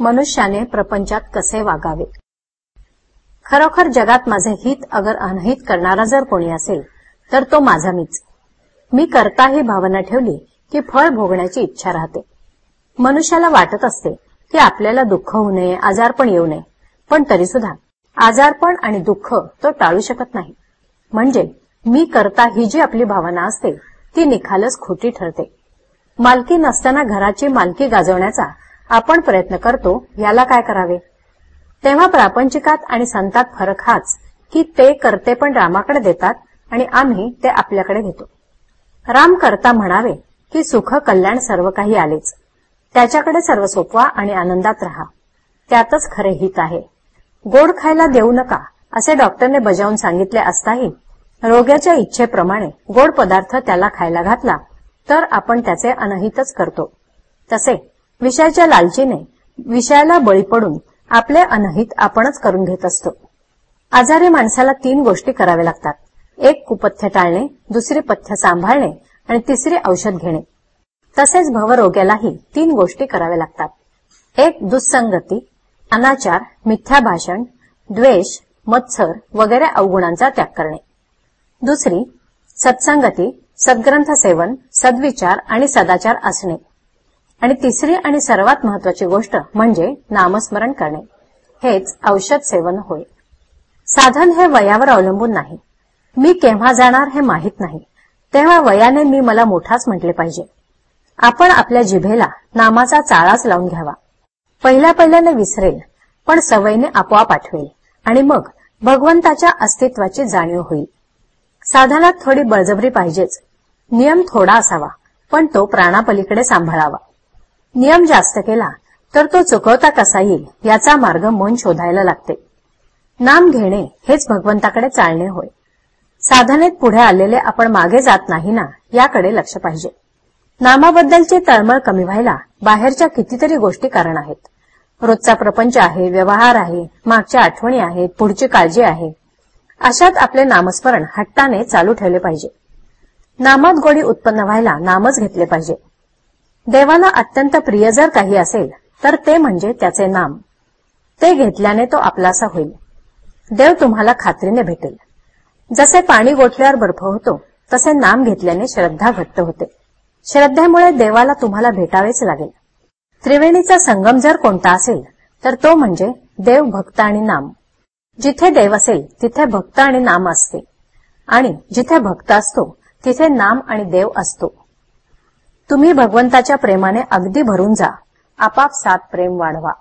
मनुष्याने प्रपंचात कसे वागावे? खरोखर जगात माझे हित अगर अनहित करणारा जर कोणी असेल तर तो माझा मीच. मी करता ही भावना ठेवली की फळ भोगण्याची इच्छा राहते. मनुष्याला वाटत असते की आपल्याला दुःख होऊ नये आजारपण येऊ नये पण तरीसुद्धा आजारपण आणि दुःख तो टाळू शकत नाही. म्हणजे मी करता ही जी आपली भावना असते ती निखालच खोटी ठरते. मालकी नसताना घराची मालकी गाजवण्याचा आपण प्रयत्न करतो याला काय करावे? तेव्हा प्रापंचिकात आणि संतात फरक हाच की ते करते पण रामाकडे देतात आणि आम्ही ते आपल्याकडे घेतो. राम करता म्हणावे की सुख कल्याण सर्व काही आलेच. त्याच्याकडे सर्व सोपवा आणि आनंदात राहा. त्यातच खरे हित आहे. गोड खायला देऊ नका असे डॉक्टरने बजावून सांगितले असताही रोग्याच्या इच्छेप्रमाणे गोड पदार्थ त्याला खायला घातला तर आपण त्याचे अनहितच करतो. तसे विषयाच्या लालचीने विषयाला बळी पडून आपले अनहित आपणच करून घेत असतो. आजारी माणसाला तीन गोष्टी कराव्या लागतात. एक कुपथ्य टाळणे दुसरे पथ्य सांभाळणे आणि तिसरे औषध घेणे. तसेच भवरोग्यालाही तीन गोष्टी कराव्या लागतात. एक दुस्संगती अनाचार मिथ्या भाषण द्वेष मत्सर वगैरे अवगुणांचा त्याग करणे. दुसरी सत्संगती सद्ग्रंथ सेवन सद्विचार आणि सदाचार असणे. आणि तिसरी आणि सर्वात महत्वाची गोष्ट म्हणजे नामस्मरण करणे. हेच औषध सेवन होय. साधन हे वयावर अवलंबून नाही. मी केव्हा जाणार हे माहीत नाही. तेव्हा वयाने मी मला मोठाच म्हटले पाहिजे. आपण आपल्या जिभेला नामाचा चाळाच लावून घ्यावा. पहिल्या पहिल्याने विसरेल पण सवयीने आपोआप आठवेल आणि मग भगवंताच्या अस्तित्वाची जाणीव होईल. साधनात थोडी बळजबरी पाहिजेच. नियम थोडा असावा पण तो प्राणापलीकडे सांभाळावा. नियम जास्त केला तर तो चुकवता कसा येईल याचा मार्ग मन शोधायला लागते. नाम घेणे हेच भगवंताकडे चालणे होय. साधनेत पुढे आलेले आपण मागे जात नाही ना याकडे लक्ष पाहिजे. नामाबद्दलची तळमळ कमी व्हायला बाहेरच्या कितीतरी गोष्टी कारण आहेत. रोजचा प्रपंच आहे व्यवहार आहे मागच्या आठवणी आहेत पुढची काळजी आहे. अशात आपले नामस्मरण हट्टाने चालू ठेवले पाहिजे. नामात गोडी उत्पन्न व्हायला नामच घेतले पाहिजे. देवाला अत्यंत प्रिय जर काही असेल तर ते म्हणजे त्याचे नाम. ते घेतल्याने तो आपलासा होईल. देव तुम्हाला खात्रीने भेटेल. जसे पाणी गोठल्यावर बर्फ होतो तसे नाम घेतल्याने श्रद्धा घट्ट होते. श्रद्धेमुळे देवाला तुम्हाला भेटावेच लागेल. त्रिवेणीचा संगम जर कोणता असेल तर तो म्हणजे देव भक्त आणि नाम. जिथे देव असेल तिथे भक्त आणि नाम असते. आणि जिथे भक्त असतो तिथे नाम आणि देव असतो. तुम्ही भगवंताच्या प्रेमाने अगदी भरून जा. आपाप सात प्रेम वाढवा.